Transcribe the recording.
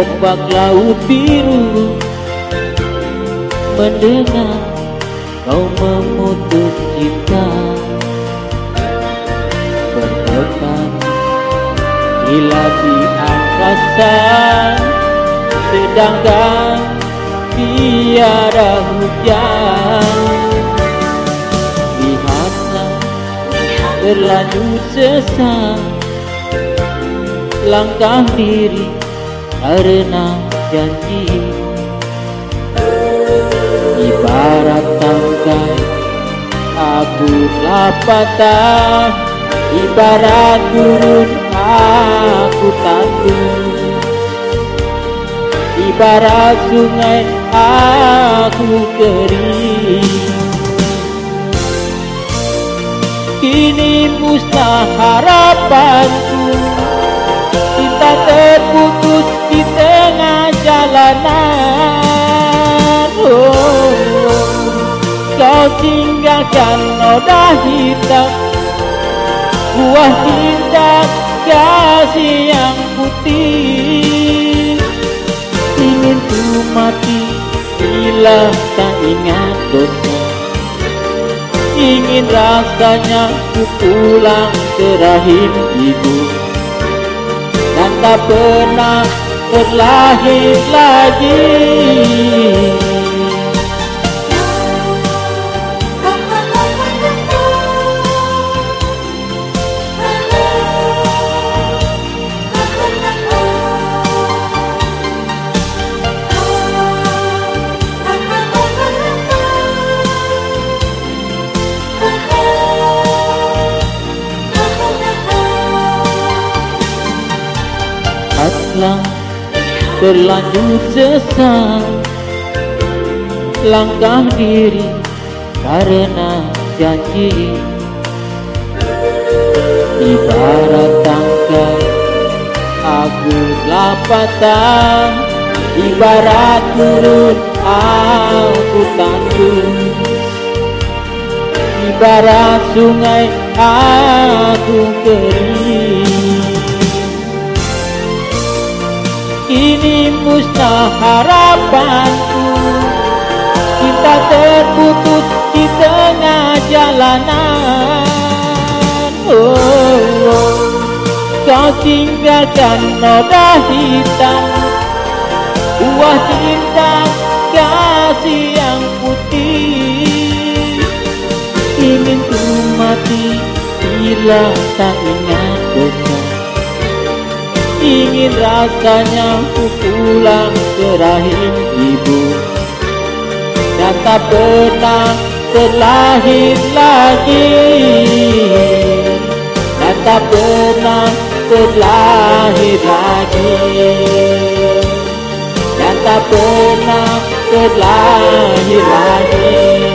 Ombak laut biru Mendengar kau memutus cinta. Berdepan Hilang di angkasa Sedangkan tiada hujan. Lihatlah berlanjut sesat Langkah diri karena janji Ibarat tangkai aku lapatah Ibarat gurun aku tanggung. Ibarat sungai aku kering. Kini musnah harapanku Cinta terputus tinggalkan noda hitam. Buah cinta kasih yang putih. Ingin ku mati bila tak ingat dosa Ingin rasanya ku pulang ke rahim ibu. Dan tak pernah terlahir lagi Hatlah berlanjut sesat. Langkah diri karena janji. Ibarat tangkai aku lapatan Ibarat turun aku tanggung. Ibarat sungai aku kering Kini musnah harapanku. Kita terputus di tengah jalanan. Oh, oh. Kau tinggalkan noda hitam. Buah cinta kasih yang putih. Ingin ku mati bila tak ingat dosa Ingin rasanya ku pulang ke rahim ibu. Dan tak pernah terlahir lagi. Dan tak pernah terlahir lagi. Dan tak pernah terlahir lagi